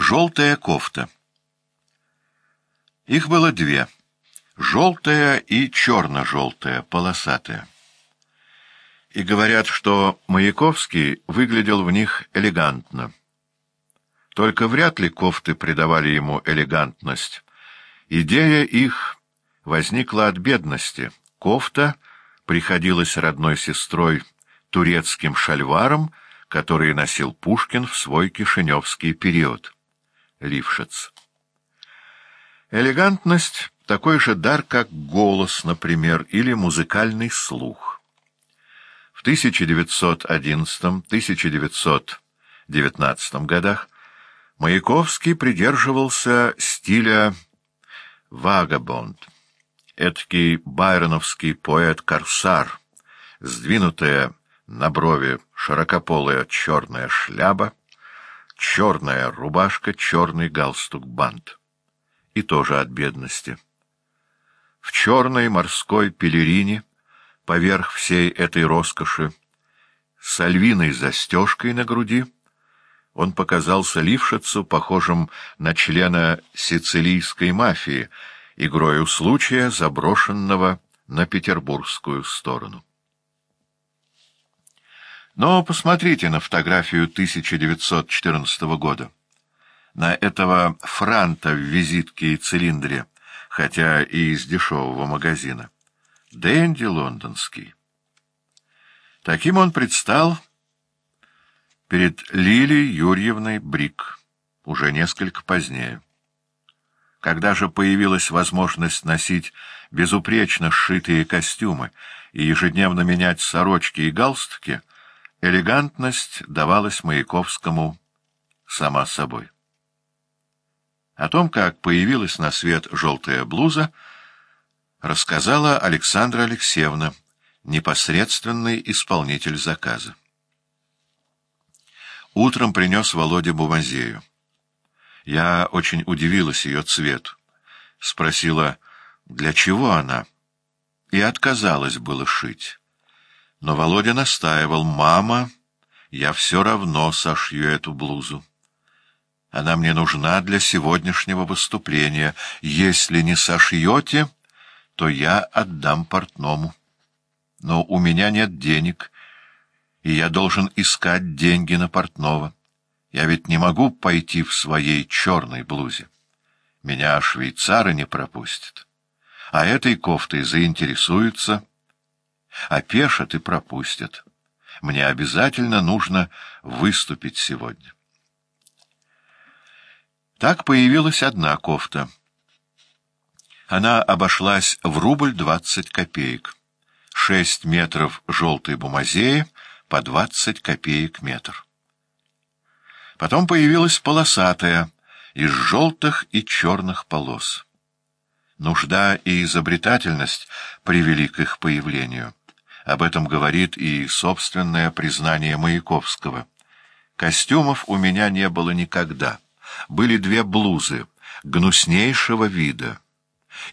Желтая кофта. Их было две. Желтая и черно-желтая, полосатая. И говорят, что Маяковский выглядел в них элегантно. Только вряд ли кофты придавали ему элегантность. Идея их возникла от бедности. Кофта приходилась родной сестрой турецким шальваром, который носил Пушкин в свой кишиневский период. Лившиц. Элегантность — такой же дар, как голос, например, или музыкальный слух. В 1911-1919 годах Маяковский придерживался стиля «вагабонд», эдакий байроновский поэт-корсар, сдвинутая на брови широкополая черная шляпа, черная рубашка, черный галстук-бант. И тоже от бедности. В черной морской пелерине, поверх всей этой роскоши, с альвиной застежкой на груди, он показался Лившицу, похожим на члена сицилийской мафии, игрою случая, заброшенного на петербургскую сторону. Но посмотрите на фотографию 1914 года. На этого франта в визитке и цилиндре, хотя и из дешевого магазина. Дэнди лондонский. Таким он предстал перед Лилией Юрьевной Брик, уже несколько позднее. Когда же появилась возможность носить безупречно сшитые костюмы и ежедневно менять сорочки и галстуки, Элегантность давалась Маяковскому сама собой. О том, как появилась на свет желтая блуза, рассказала Александра Алексеевна, непосредственный исполнитель заказа. Утром принес Володя бумазею. Я очень удивилась ее цвету. Спросила, для чего она, и отказалась было шить. Но Володя настаивал. «Мама, я все равно сошью эту блузу. Она мне нужна для сегодняшнего выступления. Если не сошьете, то я отдам портному. Но у меня нет денег, и я должен искать деньги на портного. Я ведь не могу пойти в своей черной блузе. Меня швейцары не пропустят. А этой кофтой заинтересуются опешат и пропустят. Мне обязательно нужно выступить сегодня. Так появилась одна кофта. Она обошлась в рубль двадцать копеек. Шесть метров желтой бумазеи по двадцать копеек метр. Потом появилась полосатая, из желтых и черных полос. Нужда и изобретательность привели к их появлению. Об этом говорит и собственное признание Маяковского. Костюмов у меня не было никогда. Были две блузы, гнуснейшего вида.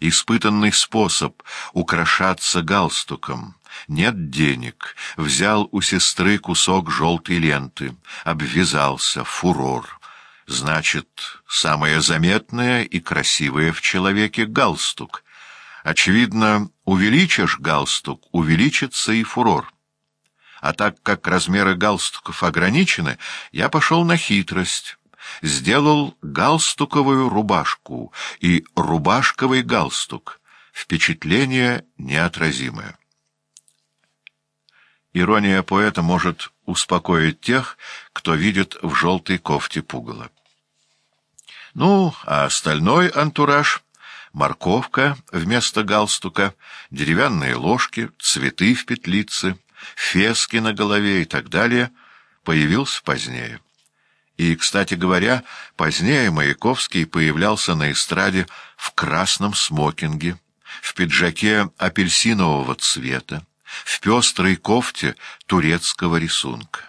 Испытанный способ украшаться галстуком. Нет денег. Взял у сестры кусок желтой ленты. Обвязался. Фурор. Значит, самое заметное и красивое в человеке — галстук. Очевидно, увеличишь галстук, увеличится и фурор. А так как размеры галстуков ограничены, я пошел на хитрость. Сделал галстуковую рубашку и рубашковый галстук. Впечатление неотразимое. Ирония поэта может успокоить тех, кто видит в желтой кофте пугало. Ну, а остальной антураж — морковка вместо галстука, деревянные ложки, цветы в петлице, фески на голове и так далее, появился позднее. И, кстати говоря, позднее Маяковский появлялся на эстраде в красном смокинге, в пиджаке апельсинового цвета, в пестрой кофте турецкого рисунка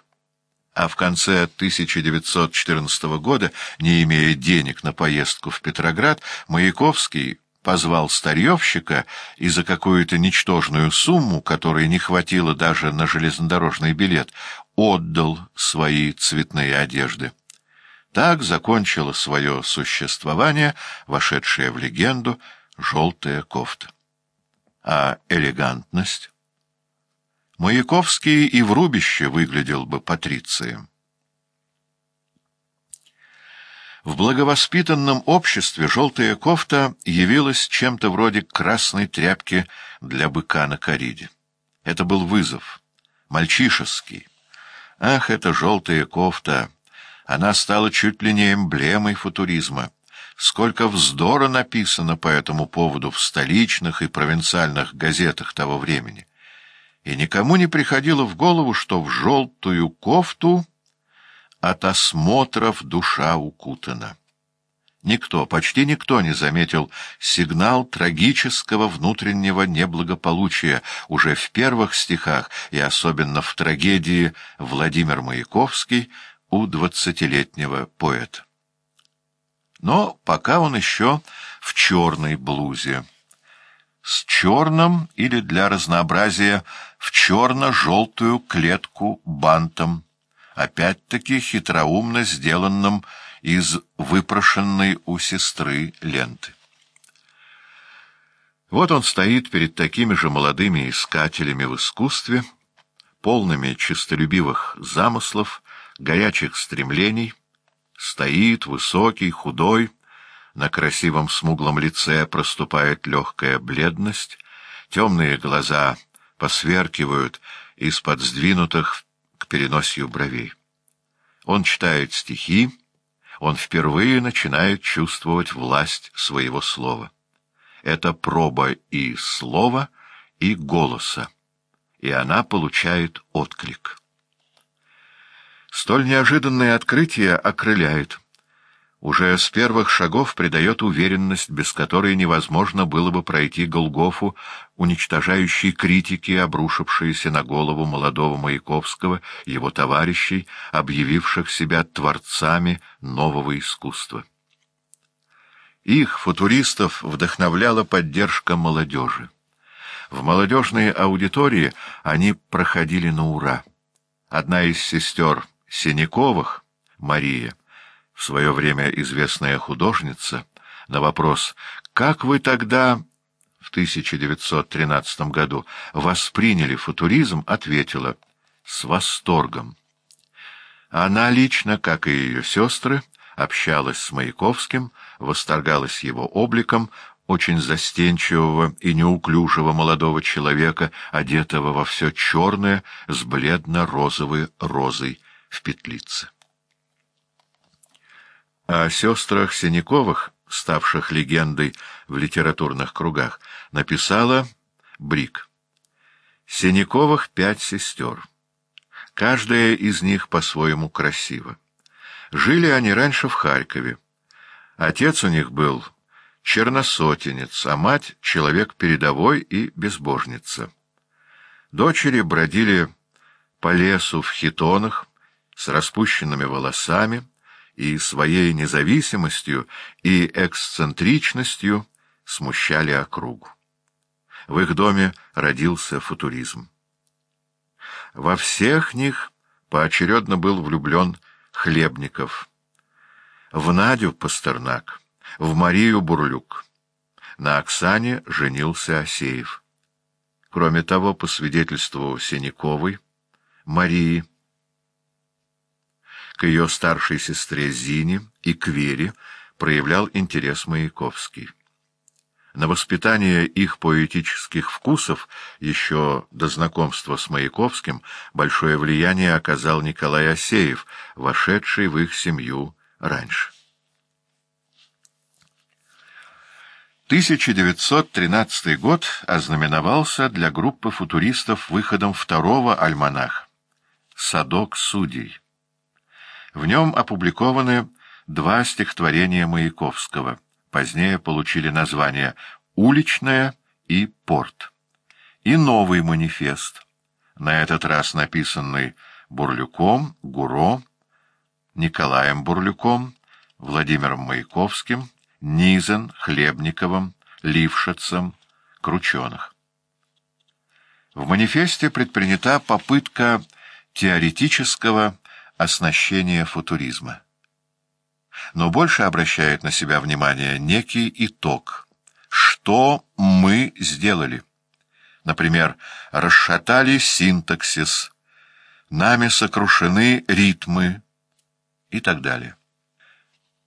а в конце 1914 года, не имея денег на поездку в Петроград, Маяковский позвал старьевщика и за какую-то ничтожную сумму, которой не хватило даже на железнодорожный билет, отдал свои цветные одежды. Так закончила свое существование, вошедшая в легенду, желтая кофта. А элегантность? Маяковский и в рубище выглядел бы патрицием. В благовоспитанном обществе желтая кофта явилась чем-то вроде красной тряпки для быка на кориде. Это был вызов, мальчишеский. Ах, эта желтая кофта! Она стала чуть ли не эмблемой футуризма. Сколько вздора написано по этому поводу в столичных и провинциальных газетах того времени. И никому не приходило в голову, что в желтую кофту от осмотров душа укутана. Никто, почти никто не заметил сигнал трагического внутреннего неблагополучия уже в первых стихах и особенно в трагедии «Владимир Маяковский» у двадцатилетнего поэта. Но пока он еще в черной блузе. С черным или для разнообразия в черно-желтую клетку бантом, опять-таки хитроумно сделанным из выпрошенной у сестры ленты. Вот он стоит перед такими же молодыми искателями в искусстве, полными честолюбивых замыслов, горячих стремлений, стоит высокий, худой, на красивом смуглом лице проступает легкая бледность, темные глаза посверкивают из-под сдвинутых к переносью бровей. Он читает стихи, он впервые начинает чувствовать власть своего слова. Это проба и слова, и голоса, и она получает отклик. Столь неожиданное открытие окрыляет. Уже с первых шагов придает уверенность, без которой невозможно было бы пройти Голгофу, уничтожающей критики, обрушившиеся на голову молодого Маяковского, его товарищей, объявивших себя творцами нового искусства. Их, футуристов, вдохновляла поддержка молодежи. В молодежной аудитории они проходили на ура. Одна из сестер Синяковых, Мария, в свое время известная художница, на вопрос «Как вы тогда, в 1913 году, восприняли футуризм?» ответила «С восторгом». Она лично, как и ее сестры, общалась с Маяковским, восторгалась его обликом, очень застенчивого и неуклюжего молодого человека, одетого во все черное с бледно-розовой розой в петлице. О сестрах Синяковых, ставших легендой в литературных кругах, написала Брик. Синяковых пять сестер. Каждая из них по-своему красива. Жили они раньше в Харькове. Отец у них был черносотенец, а мать — человек передовой и безбожница. Дочери бродили по лесу в хитонах, с распущенными волосами и своей независимостью и эксцентричностью смущали округу. В их доме родился футуризм. Во всех них поочередно был влюблен Хлебников, в Надю Пастернак, в Марию Бурлюк. На Оксане женился Осеев. Кроме того, по свидетельству Синяковой, Марии, к ее старшей сестре Зине и к Вере проявлял интерес Маяковский. На воспитание их поэтических вкусов еще до знакомства с Маяковским большое влияние оказал Николай Осеев, вошедший в их семью раньше. 1913 год ознаменовался для группы футуристов выходом второго альманаха «Садок судей». В нем опубликованы два стихотворения Маяковского. Позднее получили названия «Уличная» и «Порт». И новый манифест, на этот раз написанный Бурлюком, Гуро, Николаем Бурлюком, Владимиром Маяковским, Низен, Хлебниковым, Лившицем, Крученых. В манифесте предпринята попытка теоретического оснащение футуризма. но больше обращает на себя внимание некий итог. Что мы сделали? Например, расшатали синтаксис, нами сокрушены ритмы и так далее.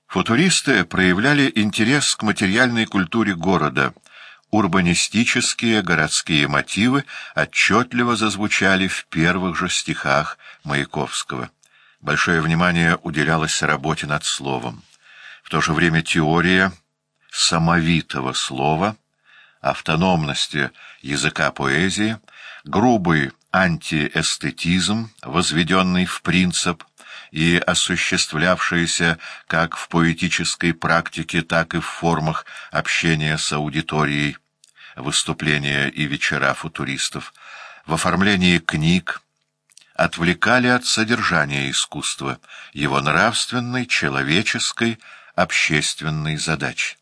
Футуристы проявляли интерес к материальной культуре города. Урбанистические городские мотивы отчетливо зазвучали в первых же стихах Маяковского. Большое внимание уделялось работе над словом. В то же время теория самовитого слова, автономности языка поэзии, грубый антиэстетизм, возведенный в принцип, и осуществлявшиеся как в поэтической практике, так и в формах общения с аудиторией, выступления и вечера футуристов, в оформлении книг, отвлекали от содержания искусства, его нравственной, человеческой, общественной задачи.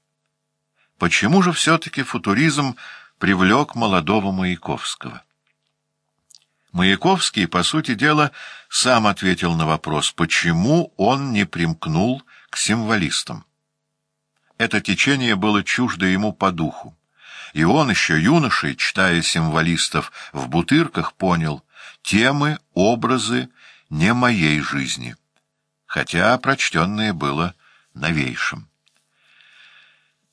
Почему же все-таки футуризм привлек молодого Маяковского? Маяковский, по сути дела, сам ответил на вопрос, почему он не примкнул к символистам. Это течение было чуждо ему по духу, и он еще юношей, читая символистов в бутырках, понял темы, образы не моей жизни, хотя прочтенное было новейшим.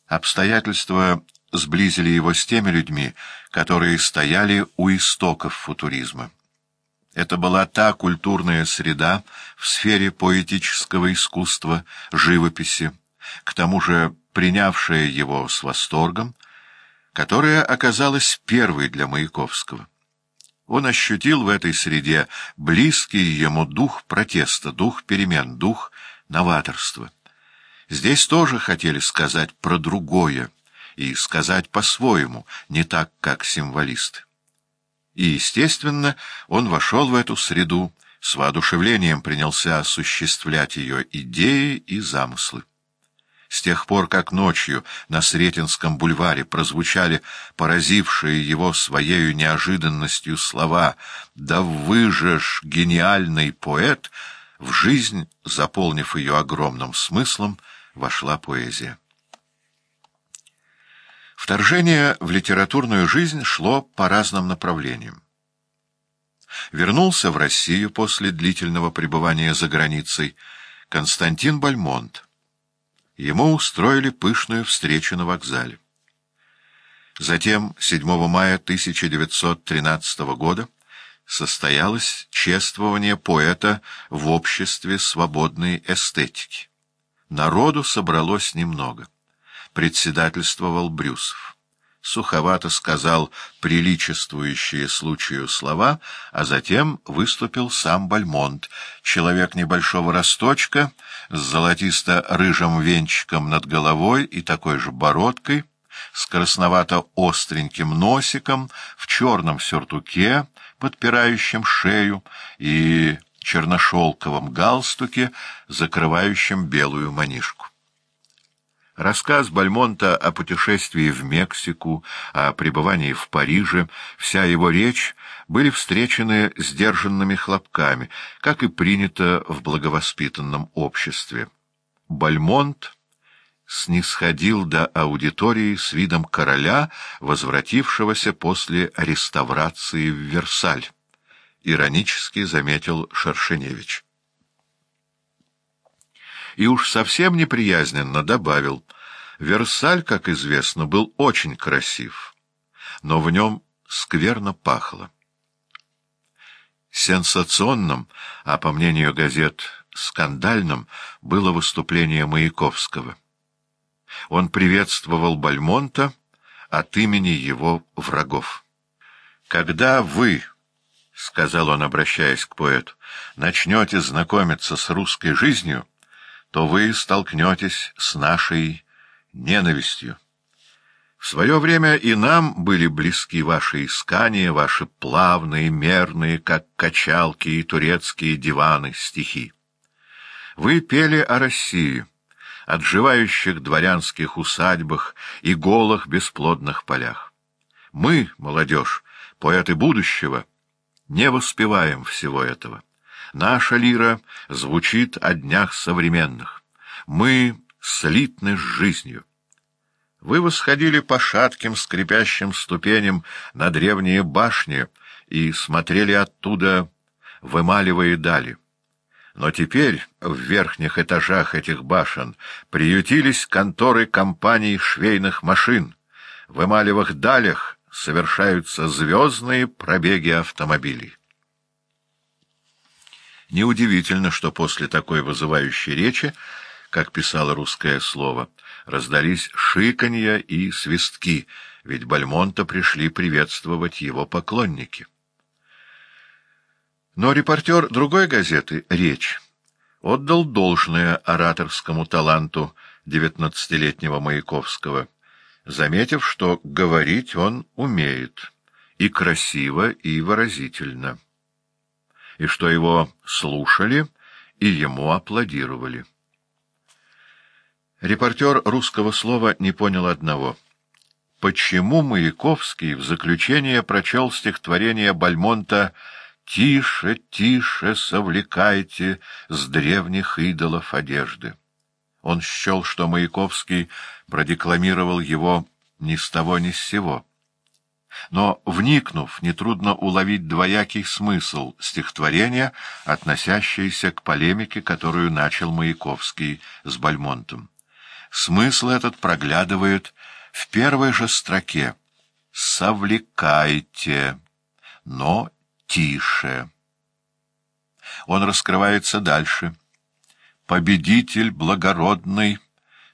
Обстоятельства сблизили его с теми людьми, которые стояли у истоков футуризма. Это была та культурная среда в сфере поэтического искусства, живописи, к тому же принявшая его с восторгом, которая оказалась первой для Маяковского. Он ощутил в этой среде близкий ему дух протеста, дух перемен, дух новаторства. Здесь тоже хотели сказать про другое, и сказать по-своему, не так, как символисты. И, естественно, он вошел в эту среду, с воодушевлением принялся осуществлять ее идеи и замыслы. С тех пор, как ночью на Сретенском бульваре прозвучали поразившие его своею неожиданностью слова «Да вы же ж гениальный поэт!», в жизнь, заполнив ее огромным смыслом, вошла поэзия. Вторжение в литературную жизнь шло по разным направлениям. Вернулся в Россию после длительного пребывания за границей Константин Бальмонт. Ему устроили пышную встречу на вокзале. Затем, 7 мая 1913 года, состоялось чествование поэта в обществе свободной эстетики. Народу собралось немного председательствовал Брюсов. Суховато сказал приличествующие случаю слова, а затем выступил сам Бальмонт, человек небольшого росточка, с золотисто-рыжим венчиком над головой и такой же бородкой, с красновато-остреньким носиком, в черном сюртуке, подпирающем шею, и черношелковом галстуке, закрывающем белую манишку. Рассказ Бальмонта о путешествии в Мексику, о пребывании в Париже, вся его речь были встречены сдержанными хлопками, как и принято в благовоспитанном обществе. Бальмонт снисходил до аудитории с видом короля, возвратившегося после реставрации в Версаль. Иронически заметил Шершеневич и уж совсем неприязненно добавил, «Версаль, как известно, был очень красив, но в нем скверно пахло». Сенсационным, а по мнению газет скандальным, было выступление Маяковского. Он приветствовал Бальмонта от имени его врагов. «Когда вы...» — сказал он, обращаясь к поэту, — начнете знакомиться с русской жизнью, то вы столкнетесь с нашей ненавистью. В свое время и нам были близки ваши искания, ваши плавные, мерные, как качалки и турецкие диваны, стихи. Вы пели о России, отживающих дворянских усадьбах и голых бесплодных полях. Мы, молодежь, поэты будущего, не воспеваем всего этого. Наша лира звучит о днях современных. Мы слитны с жизнью. Вы восходили по шатким скрипящим ступеням на древние башни и смотрели оттуда, вымаливая дали. Но теперь в верхних этажах этих башен приютились конторы компаний швейных машин. В эмалевых далях совершаются звездные пробеги автомобилей. Неудивительно, что после такой вызывающей речи, как писало русское слово, раздались шиканья и свистки, ведь Бальмонта пришли приветствовать его поклонники. Но репортер другой газеты «Речь» отдал должное ораторскому таланту девятнадцатилетнего Маяковского, заметив, что говорить он умеет, и красиво, и выразительно, и что его слушали и ему аплодировали. Репортер русского слова не понял одного. Почему Маяковский в заключение прочел стихотворение Бальмонта? Тише, тише совлекайте с древних идолов одежды. Он счел, что Маяковский продекламировал его ни с того ни с сего. Но, вникнув, нетрудно уловить двоякий смысл стихотворения, относящийся к полемике, которую начал Маяковский с Бальмонтом. Смысл этот проглядывает в первой же строке «Совлекайте», но тише. Он раскрывается дальше. Победитель благородный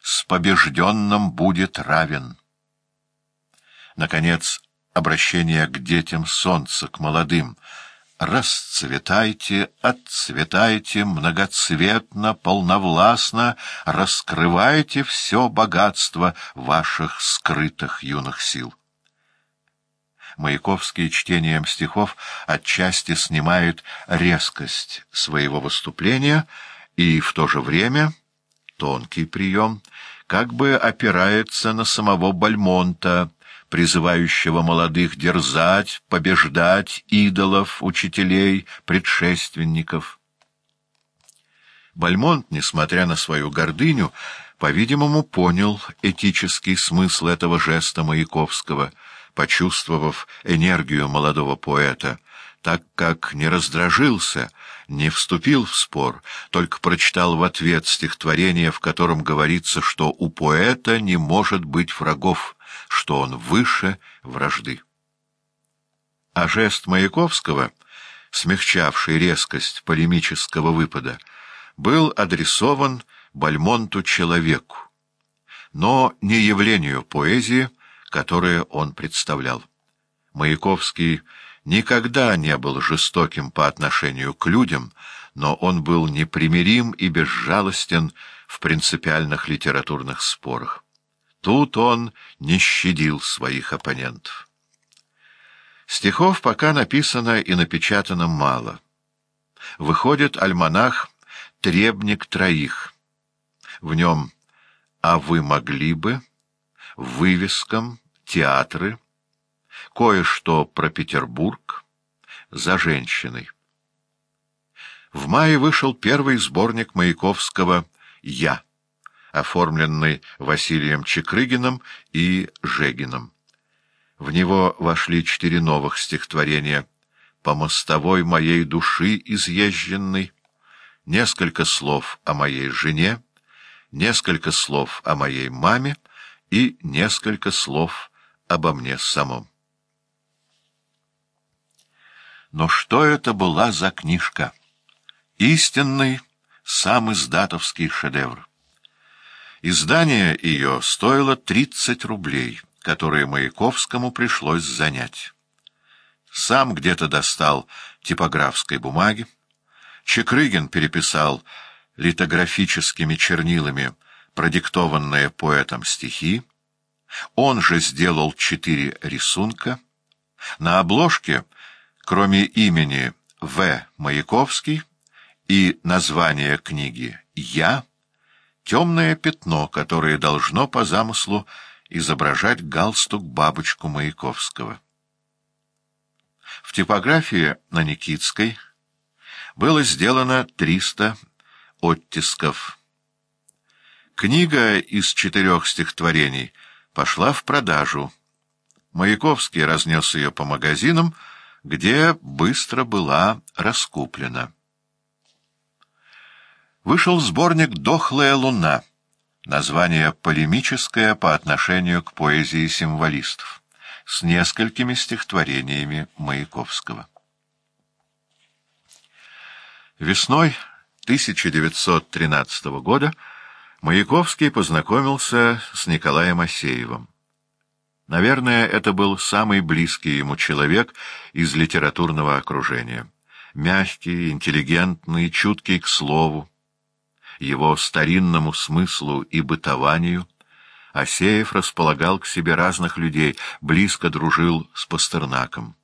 с побежденным будет равен. Наконец, обращение к детям солнца, к молодым. Расцветайте, отцветайте многоцветно, полновластно, раскрывайте все богатство ваших скрытых юных сил. Маяковский чтением стихов отчасти снимает резкость своего выступления и в то же время, тонкий прием, как бы опирается на самого Бальмонта, призывающего молодых дерзать, побеждать идолов, учителей, предшественников. Бальмонт, несмотря на свою гордыню, по-видимому, понял этический смысл этого жеста Маяковского — почувствовав энергию молодого поэта, так как не раздражился, не вступил в спор, только прочитал в ответ стихотворение, в котором говорится, что у поэта не может быть врагов, что он выше вражды. А жест Маяковского, смягчавший резкость полемического выпада, был адресован Бальмонту человеку, но не явлению поэзии, которое он представлял. Маяковский никогда не был жестоким по отношению к людям, но он был непримирим и безжалостен в принципиальных литературных спорах. Тут он не щадил своих оппонентов. Стихов пока написано и напечатано мало. Выходит альманах «Требник троих». В нем «А вы могли бы» вывескам театры, кое-что про Петербург, за женщиной. В мае вышел первый сборник Маяковского «Я», оформленный Василием Чекрыгиным и Жегиным. В него вошли четыре новых стихотворения «По мостовой моей души изъезженной», несколько слов о моей жене, несколько слов о моей маме и несколько слов обо мне самом. Но что это была за книжка? Истинный, сам издатовский шедевр. Издание ее стоило 30 рублей, которые Маяковскому пришлось занять. Сам где-то достал типографской бумаги, Чекрыгин переписал литографическими чернилами продиктованные поэтом стихи, он же сделал четыре рисунка. На обложке, кроме имени В. Маяковский и названия книги «Я», темное пятно, которое должно по замыслу изображать галстук-бабочку Маяковского. В типографии на Никитской было сделано 300 оттисков Книга из четырех стихотворений пошла в продажу. Маяковский разнес ее по магазинам, где быстро была раскуплена. Вышел сборник «Дохлая луна», название полемическое по отношению к поэзии символистов, с несколькими стихотворениями Маяковского. Весной 1913 года Маяковский познакомился с Николаем Асеевым. Наверное, это был самый близкий ему человек из литературного окружения. Мягкий, интеллигентный, чуткий к слову, его старинному смыслу и бытованию, Асеев располагал к себе разных людей, близко дружил с Пастернаком.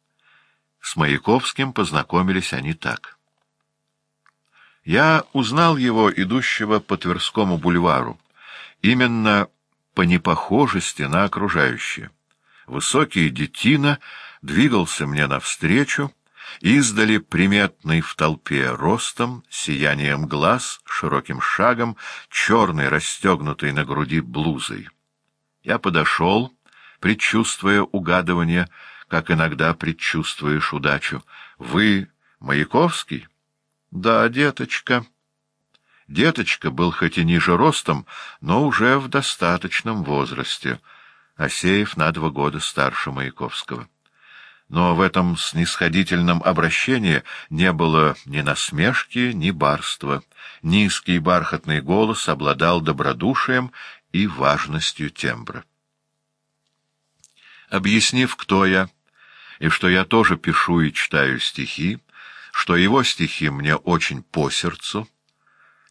С Маяковским познакомились они так — я узнал его, идущего по Тверскому бульвару, именно по непохожести на окружающее. Высокий детина двигался мне навстречу, издали приметный в толпе ростом, сиянием глаз, широким шагом, черный, расстегнутый на груди блузой. Я подошел, предчувствуя угадывание, как иногда предчувствуешь удачу. «Вы Маяковский?» — Да, деточка. Деточка был хоть и ниже ростом, но уже в достаточном возрасте. Асеев на два года старше Маяковского. Но в этом снисходительном обращении не было ни насмешки, ни барства. Низкий бархатный голос обладал добродушием и важностью тембра. Объяснив, кто я, и что я тоже пишу и читаю стихи, что его стихи мне очень по сердцу.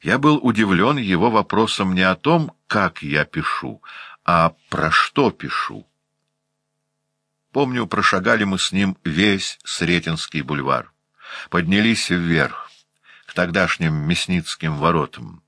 Я был удивлен его вопросом не о том, как я пишу, а про что пишу. Помню, прошагали мы с ним весь Сретенский бульвар. Поднялись вверх, к тогдашним Мясницким воротам.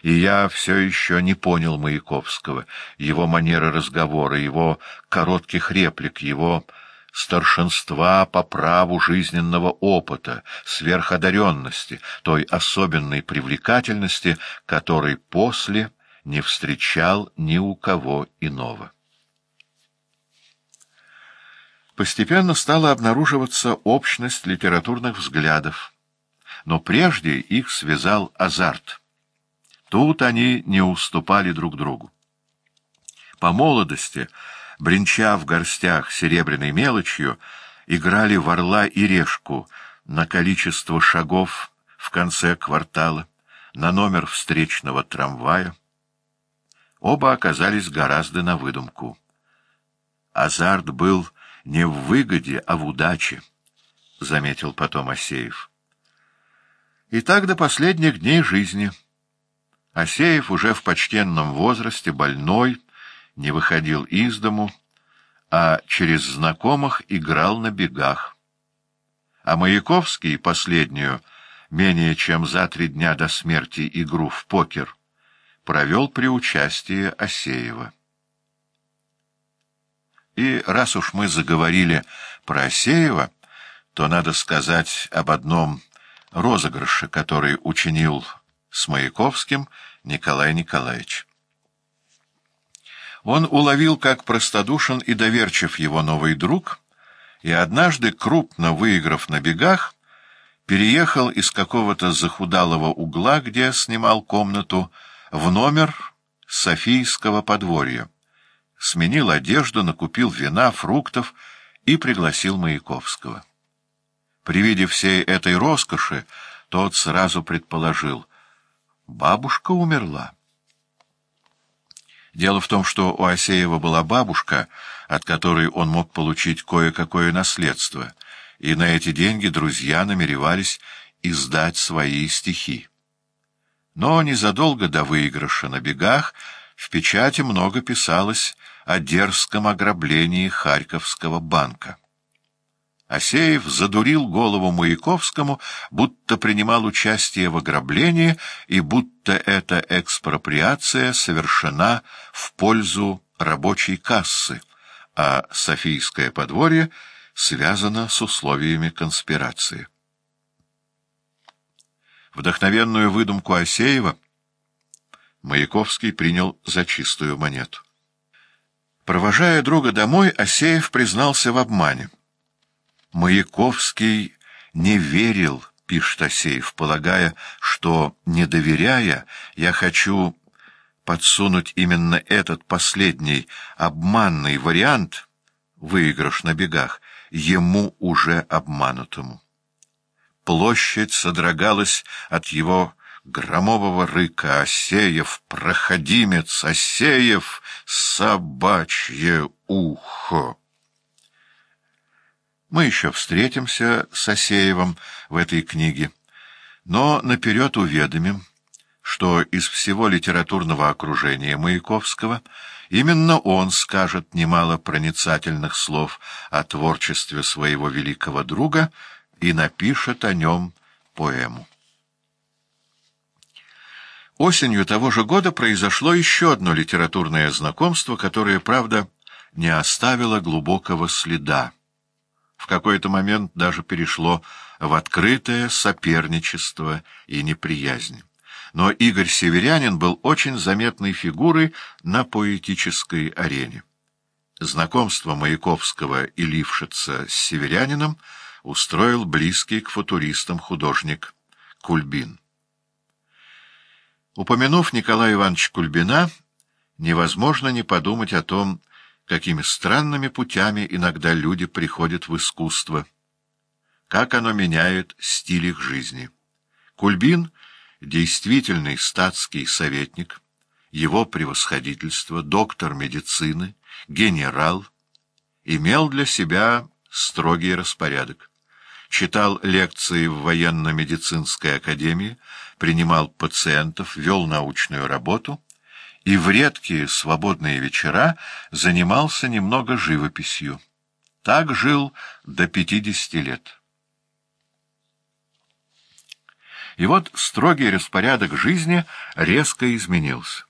И я все еще не понял Маяковского, его манеры разговора, его коротких реплик, его старшинства по праву жизненного опыта, сверходаренности, той особенной привлекательности, которой после не встречал ни у кого иного. Постепенно стала обнаруживаться общность литературных взглядов, но прежде их связал азарт. Тут они не уступали друг другу. По молодости — бренча в горстях серебряной мелочью, играли в орла и решку на количество шагов в конце квартала, на номер встречного трамвая. Оба оказались гораздо на выдумку. Азарт был не в выгоде, а в удаче, — заметил потом Асеев. И так до последних дней жизни. Асеев уже в почтенном возрасте, больной, не выходил из дому, а через знакомых играл на бегах. А Маяковский последнюю, менее чем за три дня до смерти игру в покер, провел при участии Осеева. И раз уж мы заговорили про Осеева, то надо сказать об одном розыгрыше, который учинил с Маяковским Николай Николаевич. Он уловил, как простодушен и доверчив его новый друг, и однажды, крупно выиграв на бегах, переехал из какого-то захудалого угла, где снимал комнату, в номер Софийского подворья. Сменил одежду, накупил вина, фруктов и пригласил Маяковского. При виде всей этой роскоши тот сразу предположил — бабушка умерла. Дело в том, что у Асеева была бабушка, от которой он мог получить кое-какое наследство, и на эти деньги друзья намеревались издать свои стихи. Но незадолго до выигрыша на бегах в печати много писалось о дерзком ограблении Харьковского банка. Асеев задурил голову Маяковскому, будто принимал участие в ограблении и будто эта экспроприация совершена в пользу рабочей кассы, а Софийское подворье связано с условиями конспирации. Вдохновенную выдумку Асеева Маяковский принял за чистую монету. Провожая друга домой, Асеев признался в обмане. Маяковский не верил, пишет Асеев, полагая, что, не доверяя, я хочу подсунуть именно этот последний обманный вариант, выигрыш на бегах, ему уже обманутому. Площадь содрогалась от его громового рыка «Осеев, проходимец! Осеев, собачье ухо!» Мы еще встретимся с Осеевым в этой книге, но наперед уведомим, что из всего литературного окружения Маяковского именно он скажет немало проницательных слов о творчестве своего великого друга и напишет о нем поэму. Осенью того же года произошло еще одно литературное знакомство, которое, правда, не оставило глубокого следа. В какой-то момент даже перешло в открытое соперничество и неприязнь. Но Игорь Северянин был очень заметной фигурой на поэтической арене. Знакомство Маяковского и Лившица с Северянином устроил близкий к футуристам художник Кульбин. Упомянув Николая Ивановича Кульбина, невозможно не подумать о том, какими странными путями иногда люди приходят в искусство, как оно меняет стиль их жизни. Кульбин — действительный статский советник, его превосходительство, доктор медицины, генерал, имел для себя строгий распорядок читал лекции в военно-медицинской академии, принимал пациентов, вел научную работу и в редкие свободные вечера занимался немного живописью. Так жил до пятидесяти лет. И вот строгий распорядок жизни резко изменился.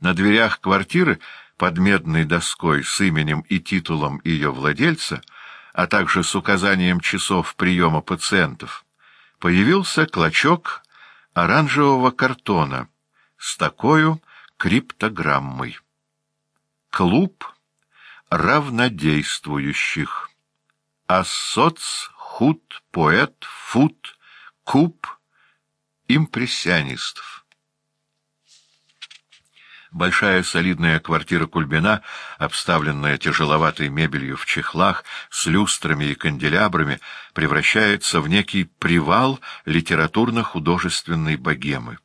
На дверях квартиры под медной доской с именем и титулом ее владельца — а также с указанием часов приема пациентов, появился клочок оранжевого картона с такой криптограммой. Клуб равнодействующих. Ассоц, худ, поэт, фут, куб импрессионистов. Большая солидная квартира Кульбина, обставленная тяжеловатой мебелью в чехлах, с люстрами и канделябрами, превращается в некий привал литературно-художественной богемы.